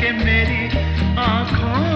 के मेरी आँखों